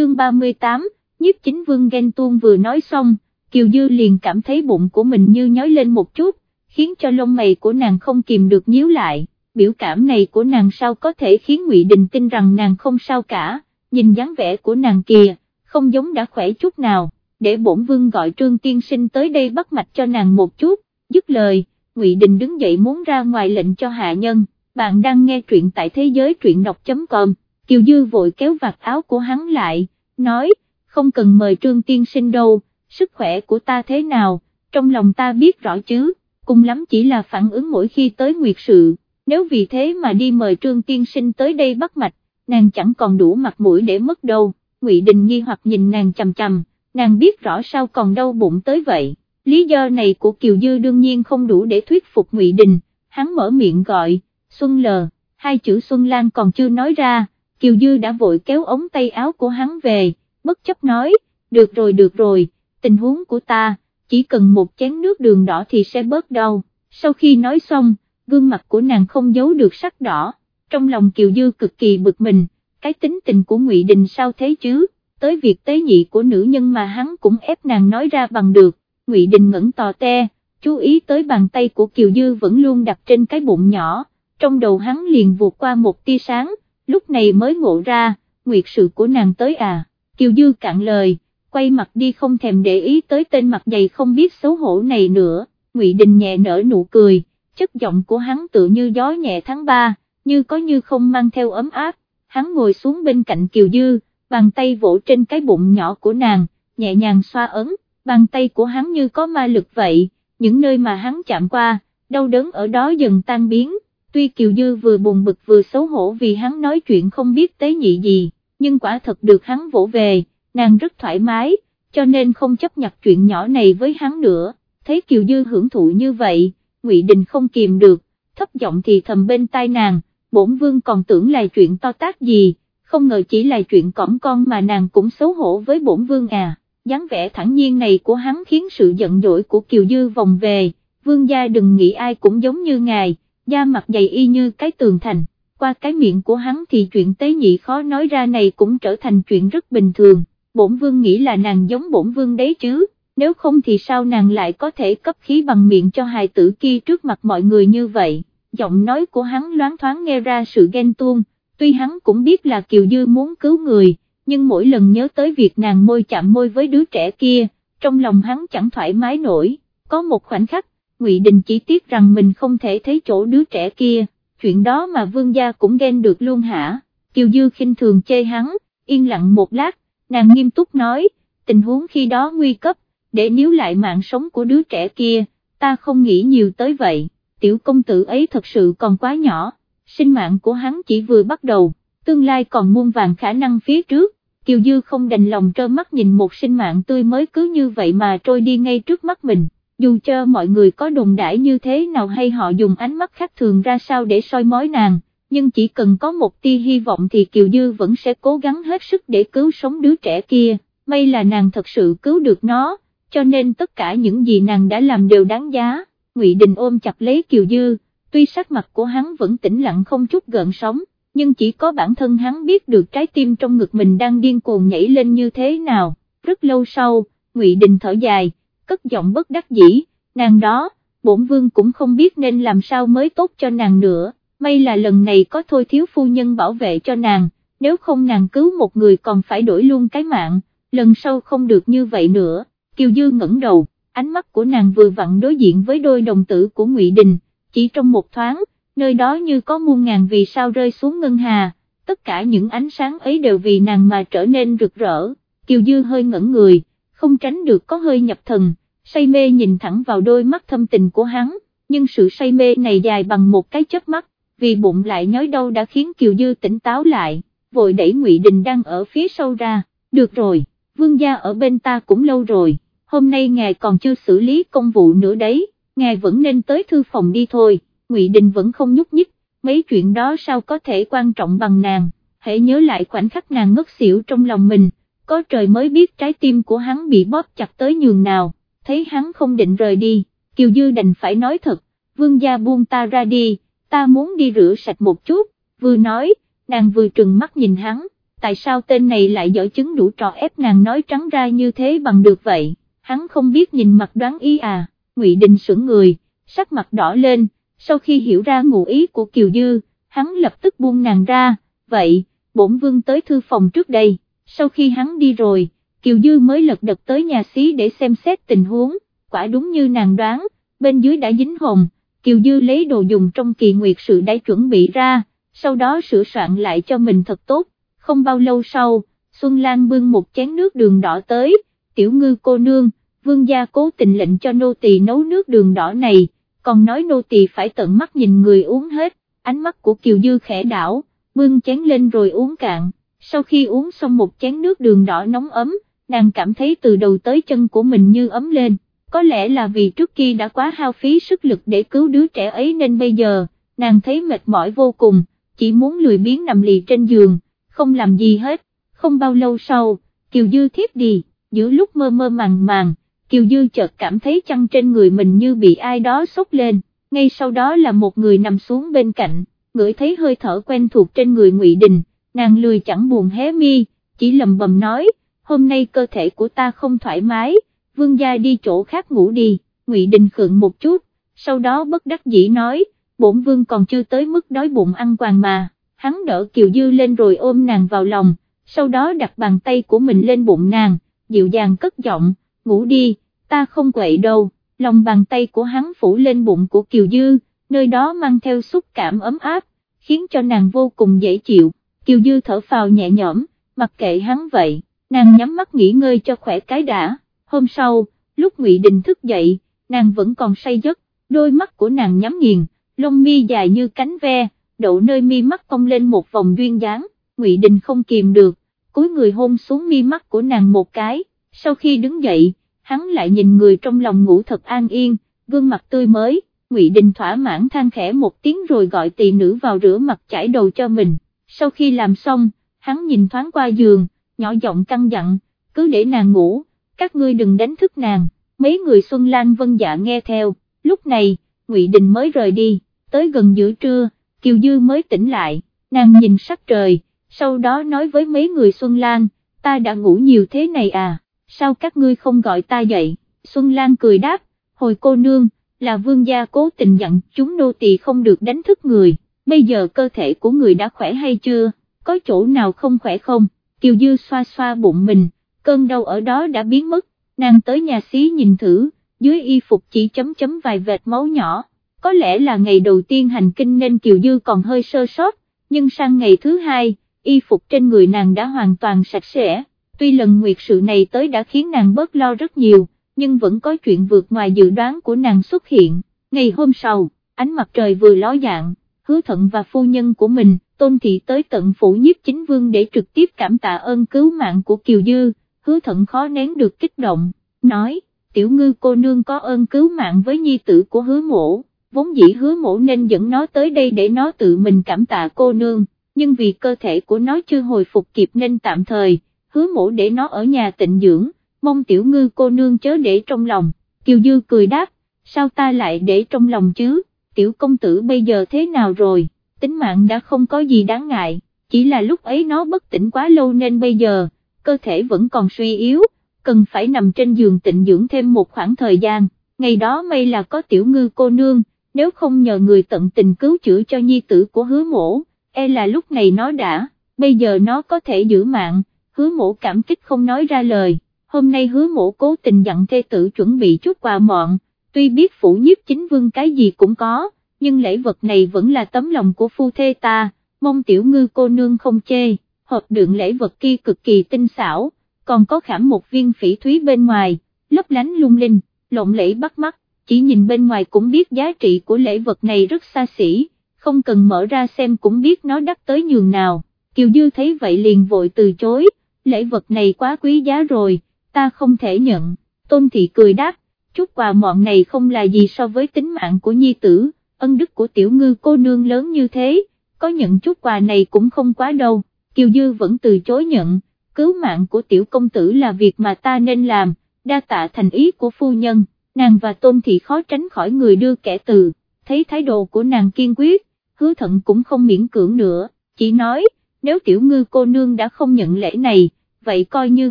chương 38, nhiếp chính vương ghen tuông vừa nói xong, Kiều Dư liền cảm thấy bụng của mình như nhói lên một chút, khiến cho lông mày của nàng không kìm được nhíu lại, biểu cảm này của nàng sao có thể khiến Ngụy Đình tin rằng nàng không sao cả, nhìn dáng vẻ của nàng kìa, không giống đã khỏe chút nào, để bổn vương gọi trương tiên sinh tới đây bắt mạch cho nàng một chút, dứt lời, Ngụy Đình đứng dậy muốn ra ngoài lệnh cho hạ nhân, bạn đang nghe truyện tại thế giới truyện đọc.com, Kiều Dư vội kéo vạt áo của hắn lại, nói, không cần mời trương tiên sinh đâu, sức khỏe của ta thế nào, trong lòng ta biết rõ chứ, cùng lắm chỉ là phản ứng mỗi khi tới nguyệt sự, nếu vì thế mà đi mời trương tiên sinh tới đây bắt mạch, nàng chẳng còn đủ mặt mũi để mất đâu, Ngụy Đình nghi hoặc nhìn nàng chằm chằm, nàng biết rõ sao còn đau bụng tới vậy, lý do này của Kiều Dư đương nhiên không đủ để thuyết phục Ngụy Đình, hắn mở miệng gọi, Xuân Lờ, hai chữ Xuân Lan còn chưa nói ra, Kiều Dư đã vội kéo ống tay áo của hắn về, bất chấp nói, được rồi được rồi, tình huống của ta, chỉ cần một chén nước đường đỏ thì sẽ bớt đau, sau khi nói xong, gương mặt của nàng không giấu được sắc đỏ, trong lòng Kiều Dư cực kỳ bực mình, cái tính tình của Ngụy Đình sao thế chứ, tới việc tế nhị của nữ nhân mà hắn cũng ép nàng nói ra bằng được, Ngụy Đình ngẩn tò te, chú ý tới bàn tay của Kiều Dư vẫn luôn đặt trên cái bụng nhỏ, trong đầu hắn liền vụt qua một tia sáng, lúc này mới ngộ ra, nguyệt sự của nàng tới à, Kiều Dư cạn lời, quay mặt đi không thèm để ý tới tên mặt dày không biết xấu hổ này nữa, Ngụy Đình nhẹ nở nụ cười, chất giọng của hắn tự như gió nhẹ tháng ba như có như không mang theo ấm áp, hắn ngồi xuống bên cạnh Kiều Dư, bàn tay vỗ trên cái bụng nhỏ của nàng, nhẹ nhàng xoa ấn, bàn tay của hắn như có ma lực vậy, những nơi mà hắn chạm qua, đau đớn ở đó dần tan biến, tuy Kiều Dư vừa buồn bực vừa xấu hổ vì hắn nói chuyện không biết tế nhị gì, nhưng quả thật được hắn vỗ về, nàng rất thoải mái, cho nên không chấp nhặt chuyện nhỏ này với hắn nữa, thấy Kiều Dư hưởng thụ như vậy, Ngụy Đình không kìm được, thấp giọng thì thầm bên tai nàng, bổn vương còn tưởng là chuyện to tác gì, không ngờ chỉ là chuyện cỏng con mà nàng cũng xấu hổ với bổn vương à, dáng vẻ thẳng nhiên này của hắn khiến sự giận dỗi của Kiều Dư vòng về, vương gia đừng nghĩ ai cũng giống như ngài, da mặt dày y như cái tường thành, qua cái miệng của hắn thì chuyện tế nhị khó nói ra này cũng trở thành chuyện rất bình thường, bổn vương nghĩ là nàng giống bổn vương đấy chứ, nếu không thì sao nàng lại có thể cấp khí bằng miệng cho hài tử kia trước mặt mọi người như vậy, giọng nói của hắn loáng thoáng nghe ra sự ghen tuông, tuy hắn cũng biết là Kiều Dư muốn cứu người, nhưng mỗi lần nhớ tới việc nàng môi chạm môi với đứa trẻ kia, trong lòng hắn chẳng thoải mái nổi, có một khoảnh khắc, Ngụy Đình chỉ tiếc rằng mình không thể thấy chỗ đứa trẻ kia, chuyện đó mà vương gia cũng ghen được luôn hả, Kiều Dư khinh thường chê hắn, yên lặng một lát, nàng nghiêm túc nói, tình huống khi đó nguy cấp, để níu lại mạng sống của đứa trẻ kia, ta không nghĩ nhiều tới vậy, tiểu công tử ấy thật sự còn quá nhỏ, sinh mạng của hắn chỉ vừa bắt đầu, tương lai còn muôn vàng khả năng phía trước, Kiều Dư không đành lòng trơ mắt nhìn một sinh mạng tươi mới cứ như vậy mà trôi đi ngay trước mắt mình, dù cho mọi người có đồn đãi như thế nào hay họ dùng ánh mắt khác thường ra sao để soi mói nàng, nhưng chỉ cần có một tia hy vọng thì Kiều Dư vẫn sẽ cố gắng hết sức để cứu sống đứa trẻ kia, may là nàng thật sự cứu được nó, cho nên tất cả những gì nàng đã làm đều đáng giá, Ngụy Đình ôm chặt lấy Kiều Dư, tuy sắc mặt của hắn vẫn tĩnh lặng không chút gợn sóng, nhưng chỉ có bản thân hắn biết được trái tim trong ngực mình đang điên cuồng nhảy lên như thế nào, rất lâu sau, Ngụy Đình thở dài, cất giọng bất đắc dĩ, nàng đó, bổn vương cũng không biết nên làm sao mới tốt cho nàng nữa, may là lần này có thôi thiếu phu nhân bảo vệ cho nàng, nếu không nàng cứu một người còn phải đổi luôn cái mạng, lần sau không được như vậy nữa, Kiều Dư ngẩng đầu, ánh mắt của nàng vừa vặn đối diện với đôi đồng tử của Ngụy Đình, chỉ trong một thoáng, nơi đó như có muôn ngàn vì sao rơi xuống ngân hà, tất cả những ánh sáng ấy đều vì nàng mà trở nên rực rỡ, Kiều Dư hơi ngẩn người, không tránh được có hơi nhập thần, say mê nhìn thẳng vào đôi mắt thâm tình của hắn, nhưng sự say mê này dài bằng một cái chớp mắt, vì bụng lại nhói đau đã khiến Kiều Dư tỉnh táo lại, vội đẩy Ngụy Đình đang ở phía sau ra, được rồi, vương gia ở bên ta cũng lâu rồi, hôm nay ngài còn chưa xử lý công vụ nữa đấy, ngài vẫn nên tới thư phòng đi thôi, Ngụy Đình vẫn không nhúc nhích, mấy chuyện đó sao có thể quan trọng bằng nàng, hãy nhớ lại khoảnh khắc nàng ngất xỉu trong lòng mình, có trời mới biết trái tim của hắn bị bóp chặt tới nhường nào, thấy hắn không định rời đi, Kiều Dư đành phải nói thật, vương gia buông ta ra đi, ta muốn đi rửa sạch một chút, vừa nói, nàng vừa trừng mắt nhìn hắn, tại sao tên này lại dở chứng đủ trò ép nàng nói trắng ra như thế bằng được vậy, hắn không biết nhìn mặt đoán ý à, Ngụy Đình sững người, sắc mặt đỏ lên, sau khi hiểu ra ngụ ý của Kiều Dư, hắn lập tức buông nàng ra, vậy, bổn vương tới thư phòng trước đây, sau khi hắn đi rồi, Kiều Dư mới lật đật tới nhà xí để xem xét tình huống, quả đúng như nàng đoán, bên dưới đã dính hồng, Kiều Dư lấy đồ dùng trong kỳ nguyệt sự đã chuẩn bị ra, sau đó sửa soạn lại cho mình thật tốt, không bao lâu sau, Xuân Lan bưng một chén nước đường đỏ tới, tiểu ngư cô nương, vương gia cố tình lệnh cho nô tỳ nấu nước đường đỏ này, còn nói nô tỳ phải tận mắt nhìn người uống hết, ánh mắt của Kiều Dư khẽ đảo, bưng chén lên rồi uống cạn, sau khi uống xong một chén nước đường đỏ nóng ấm, nàng cảm thấy từ đầu tới chân của mình như ấm lên, có lẽ là vì trước kia đã quá hao phí sức lực để cứu đứa trẻ ấy nên bây giờ, nàng thấy mệt mỏi vô cùng, chỉ muốn lười biếng nằm lì trên giường, không làm gì hết, không bao lâu sau, Kiều Dư thiếp đi, giữa lúc mơ mơ màng màng, Kiều Dư chợt cảm thấy chăn trên người mình như bị ai đó sốc lên, ngay sau đó là một người nằm xuống bên cạnh, ngửi thấy hơi thở quen thuộc trên người Ngụy Đình, nàng lười chẳng buồn hé mi, chỉ lầm bầm nói, hôm nay cơ thể của ta không thoải mái, vương gia đi chỗ khác ngủ đi, Ngụy Đình khượng một chút, sau đó bất đắc dĩ nói, bổn vương còn chưa tới mức đói bụng ăn quàng mà, hắn đỡ Kiều Dư lên rồi ôm nàng vào lòng, sau đó đặt bàn tay của mình lên bụng nàng, dịu dàng cất giọng, ngủ đi, ta không quậy đâu, lòng bàn tay của hắn phủ lên bụng của Kiều Dư, nơi đó mang theo xúc cảm ấm áp, khiến cho nàng vô cùng dễ chịu, Kiều Dư thở phào nhẹ nhõm, mặc kệ hắn vậy, nàng nhắm mắt nghỉ ngơi cho khỏe cái đã, hôm sau, lúc Ngụy Đình thức dậy, nàng vẫn còn say giấc, đôi mắt của nàng nhắm nghiền, lông mi dài như cánh ve, đậu nơi mi mắt cong lên một vòng duyên dáng, Ngụy Đình không kìm được, cúi người hôn xuống mi mắt của nàng một cái, sau khi đứng dậy, hắn lại nhìn người trong lòng ngủ thật an yên, gương mặt tươi mới, Ngụy Đình thỏa mãn than khẽ một tiếng rồi gọi tỳ nữ vào rửa mặt chải đầu cho mình, sau khi làm xong, hắn nhìn thoáng qua giường, nhỏ giọng căng dặn, cứ để nàng ngủ, các ngươi đừng đánh thức nàng, mấy người Xuân Lan vân dạ nghe theo, lúc này, Ngụy Đình mới rời đi, tới gần giữa trưa, Kiều Dư mới tỉnh lại, nàng nhìn sắc trời, sau đó nói với mấy người Xuân Lan, ta đã ngủ nhiều thế này à, sao các ngươi không gọi ta dậy, Xuân Lan cười đáp, hồi cô nương, là vương gia cố tình dặn chúng nô tỳ không được đánh thức người, bây giờ cơ thể của người đã khỏe hay chưa, có chỗ nào không khỏe không, Kiều Dư xoa xoa bụng mình, cơn đau ở đó đã biến mất, nàng tới nhà xí nhìn thử, dưới y phục chỉ chấm chấm vài vệt máu nhỏ, có lẽ là ngày đầu tiên hành kinh nên Kiều Dư còn hơi sơ sót, nhưng sang ngày thứ hai, y phục trên người nàng đã hoàn toàn sạch sẽ, tuy lần nguyệt sự này tới đã khiến nàng bớt lo rất nhiều, nhưng vẫn có chuyện vượt ngoài dự đoán của nàng xuất hiện, ngày hôm sau, ánh mặt trời vừa ló dạng, hứa thận và phu nhân của mình, tôn thị tới tận phủ nhiếp chính vương để trực tiếp cảm tạ ơn cứu mạng của Kiều Dư, hứa thận khó nén được kích động, nói, tiểu ngư cô nương có ơn cứu mạng với nhi tử của hứa mổ, vốn dĩ hứa mổ nên dẫn nó tới đây để nó tự mình cảm tạ cô nương, nhưng vì cơ thể của nó chưa hồi phục kịp nên tạm thời, hứa mổ để nó ở nhà tịnh dưỡng, mong tiểu ngư cô nương chớ để trong lòng, Kiều Dư cười đáp, sao ta lại để trong lòng chứ, tiểu công tử bây giờ thế nào rồi, tính mạng đã không có gì đáng ngại, chỉ là lúc ấy nó bất tỉnh quá lâu nên bây giờ, cơ thể vẫn còn suy yếu, cần phải nằm trên giường tịnh dưỡng thêm một khoảng thời gian, ngày đó may là có tiểu ngư cô nương, nếu không nhờ người tận tình cứu chữa cho nhi tử của hứa mổ, e là lúc này nó đã, bây giờ nó có thể giữ mạng, hứa mổ cảm kích không nói ra lời, hôm nay hứa mổ cố tình dặn thê tử chuẩn bị chút quà mọn, tuy biết phủ nhiếp chính vương cái gì cũng có, nhưng lễ vật này vẫn là tấm lòng của phu thê ta, mong tiểu ngư cô nương không chê, hộp đựng lễ vật kia cực kỳ tinh xảo, còn có khảm một viên phỉ thúy bên ngoài, lấp lánh lung linh, lộng lẫy bắt mắt, chỉ nhìn bên ngoài cũng biết giá trị của lễ vật này rất xa xỉ, không cần mở ra xem cũng biết nó đắt tới nhường nào, Kiều Dư thấy vậy liền vội từ chối, lễ vật này quá quý giá rồi, ta không thể nhận, Tôn Thị cười đáp, chút quà mọn này không là gì so với tính mạng của nhi tử, ân đức của tiểu ngư cô nương lớn như thế, có nhận chút quà này cũng không quá đâu, Kiều Dư vẫn từ chối nhận, cứu mạng của tiểu công tử là việc mà ta nên làm, đa tạ thành ý của phu nhân, nàng và Tôn Thị khó tránh khỏi người đưa kẻ từ, thấy thái độ của nàng kiên quyết, hứa thận cũng không miễn cưỡng nữa, chỉ nói, nếu tiểu ngư cô nương đã không nhận lễ này, vậy coi như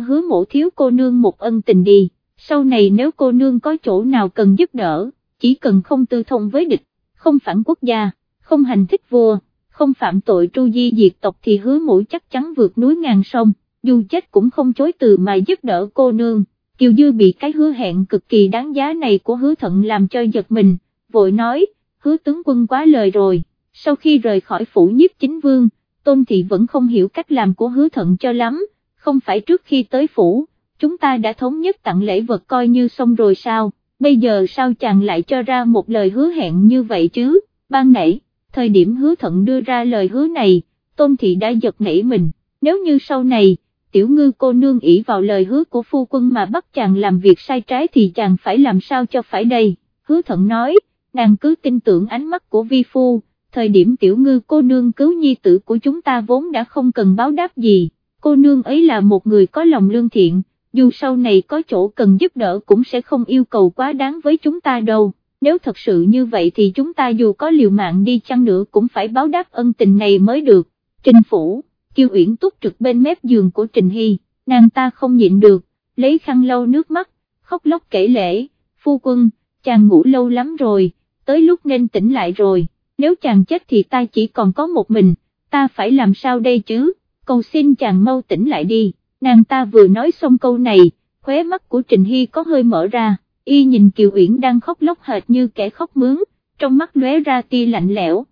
hứa mổ thiếu cô nương một ân tình đi, sau này nếu cô nương có chỗ nào cần giúp đỡ, chỉ cần không tư thông với địch, không phản quốc gia, không hành thích vua, không phạm tội tru di diệt tộc thì hứa mũi chắc chắn vượt núi ngàn sông, dù chết cũng không chối từ mà giúp đỡ cô nương. Kiều Dư bị cái hứa hẹn cực kỳ đáng giá này của hứa thận làm cho giật mình, vội nói, hứa tướng quân quá lời rồi, sau khi rời khỏi phủ nhiếp chính vương, Tôn Thị vẫn không hiểu cách làm của hứa thận cho lắm, không phải trước khi tới phủ, chúng ta đã thống nhất tặng lễ vật coi như xong rồi sao, bây giờ sao chàng lại cho ra một lời hứa hẹn như vậy chứ, ban nãy, thời điểm hứa thận đưa ra lời hứa này, Tôn Thị đã giật nảy mình, nếu như sau này, tiểu ngư cô nương ỷ vào lời hứa của phu quân mà bắt chàng làm việc sai trái thì chàng phải làm sao cho phải đây, hứa thận nói, nàng cứ tin tưởng ánh mắt của vi phu, thời điểm tiểu ngư cô nương cứu nhi tử của chúng ta vốn đã không cần báo đáp gì, cô nương ấy là một người có lòng lương thiện, dù sau này có chỗ cần giúp đỡ cũng sẽ không yêu cầu quá đáng với chúng ta đâu, nếu thật sự như vậy thì chúng ta dù có liều mạng đi chăng nữa cũng phải báo đáp ân tình này mới được, trình phủ. Kiều Uyển túc trực bên mép giường của Trình Hy, nàng ta không nhịn được, lấy khăn lau nước mắt, khóc lóc kể lễ, phu quân, chàng ngủ lâu lắm rồi, tới lúc nên tỉnh lại rồi, nếu chàng chết thì ta chỉ còn có một mình, ta phải làm sao đây chứ, cầu xin chàng mau tỉnh lại đi, nàng ta vừa nói xong câu này, khóe mắt của Trình Hy có hơi mở ra, y nhìn Kiều Uyển đang khóc lóc hệt như kẻ khóc mướn, trong mắt lóe ra tia lạnh lẽo,